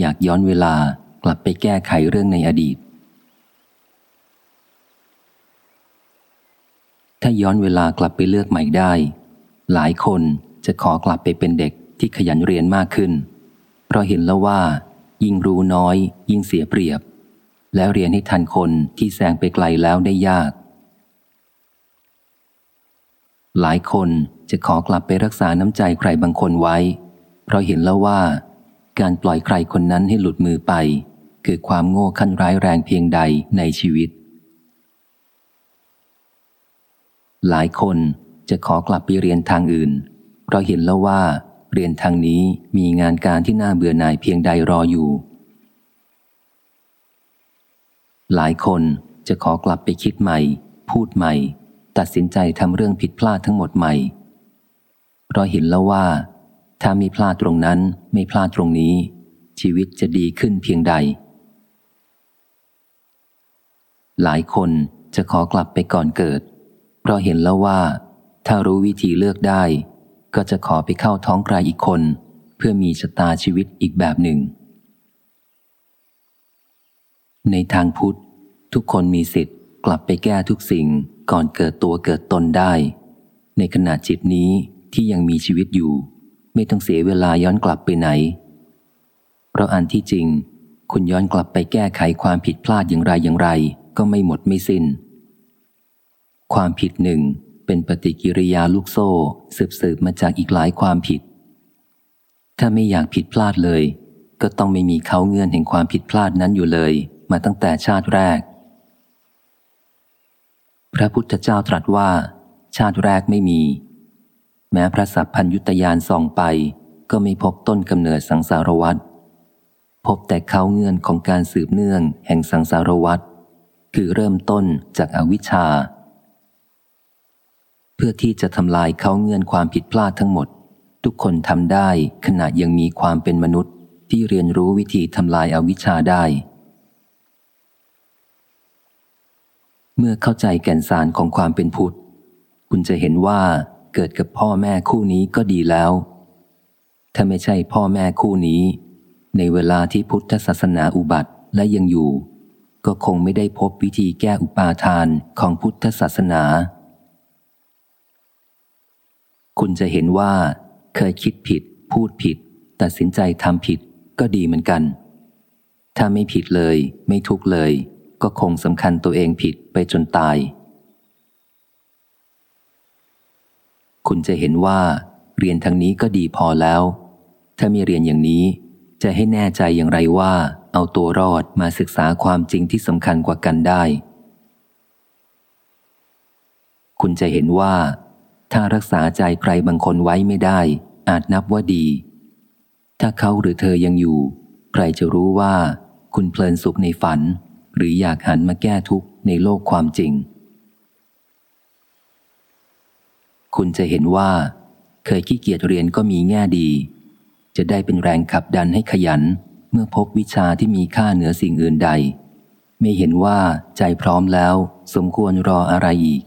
อยากย้อนเวลากลับไปแก้ไขเรื่องในอดีต ถ้าย้อนเวลากลับไปเลือกใหม่ได้ หลายคนจะขอกลับไปเป็นเด็กที่ขยันเรียนมากขึ้น เพราะเห็นแล้วว่า ยิ่งรู้น้อย ยิ่งเสียเปรียบ แล้วเรียนให้ทันคนที่แซงไปไกลแล้วได้ยาก หลายคนจะขอกลับไปรักษาน้ำใจใครบางคนไว้ เพราะเห็นแล้วว่า การปล่อยใครคนนั้นให้หลุดมือไป คือความโง่ขั้นร้ายแรงเพียงใดในชีวิต หลายคนจะขอกลับไปเรียนทางอื่น เพราะเห็นแล้วว่า เรียนทางนี้มีงานการที่น่าเบื่อหน่ายเพียงใดรออยู่ หลายคนจะขอกลับไปคิดใหม่ พูดใหม่ ตัดสินใจทำเรื่องผิดพลาดทั้งหมดใหม่ เพราะเห็นแล้วว่า ถ้าม่พลาดตรงนั้นไม่พลาดตรงนี้ ชีวิตจะดีขึ้นเพียงใด หลายคนจะขอกลับไปก่อนเกิด เพราะเห็นแล้วว่า ถ้ารู้วิธีเลือกได้ ก็จะขอไปเข้าท้องใครอีกคน เพื่อมีชะตาชีวิตอีกแบบหนึ่ง ในทางพุทธ ทุกคนมีสิทธิ์กลับไปแก้ทุกสิ่งก่อนเกิดตัวเกิดตนได้ ในขณะจิตนี้ที่ยังมีชีวิตอยู่ ไม่ต้องเสียเวลาย้อนกลับไปไหน เพราะอันที่จริง คุณย้อนกลับไปแก้ไขความผิดพลาดอย่างไรอย่างไร ก็ไม่หมดไม่สิน้น ความผิดหนึ่งเป็นปฏิกิริยาลูกโซ่สืบสืบมาจากอีกหลายความผิด ถ้าไม่อยากผิดพลาดเลย ก็ต้องไม่มีเขาเงื่อนแห่งความผิดพลาดนั้นอยู่เลย มาตั้งแต่ชาติแรก พระพุทธเจ้าตรัสว่า ชาติแรกไม่มี แม้พระสัพพัญยุตยานส่องไป ก็ไม่พบต้นกำเนิดสังสารวัตรพบแต่เขาเงื่อนของการสืบเนื่องแห่งสังสารวัตรคือเริ่มต้นจากอาวิชชา เพื่อที่จะทำลายเขาเงื่อนความผิดพลาดทั้งหมด ทุกคนทำได้ขณะยังมีความเป็นมนุษย์ที่เรียนรู้วิธีทำลายอาวิชชาได้ เมื่อเข้าใจแก่นสารของความเป็นพุทธ คุณจะเห็นว่า เกิดกับพ่อแม่คู่นี้ก็ดีแล้ว ถ้าไม่ใช่พ่อแม่คู่นี้ ในเวลาที่พุทธศาสนาอุบัติและยังอยู่ ก็คงไม่ได้พบวิธีแก้อุปาทานของพุทธศาสนา คุณจะเห็นว่า เคยคิดผิด พูดผิด ตัดสินใจทำผิดก็ดีเหมือนกัน ถ้าไม่ผิดเลย ไม่ทุกเลย ก็คงสำคัญตัวเองผิดไปจนตาย คุณจะเห็นว่า เรียนทางนี้ก็ดีพอแล้ว ถ้ามีเรียนอย่างนี้ จะให้แน่ใจอย่างไรว่า เอาตัวรอดมาศึกษาความจริงที่สำคัญกว่ากันได้ คุณจะเห็นว่า ถ้ารักษาใจใครบางคนไว้ไม่ได้ อาจนับว่าดี ถ้าเขาหรือเธอยังอยู่ ใครจะรู้ว่า คุณเพลินสุขในฝัน หรืออยากหันมาแก้ทุกข์ในโลกความจริง คุณจะเห็นว่า เคยขี้เกียจเรียนก็มีแง่ดี จะได้เป็นแรงขับดันให้ขยัน เมื่อพบวิชาที่มีค่าเหนือสิ่งอื่นใด ไม่เห็นว่าใจพร้อมแล้ว สมควรรออะไรอีก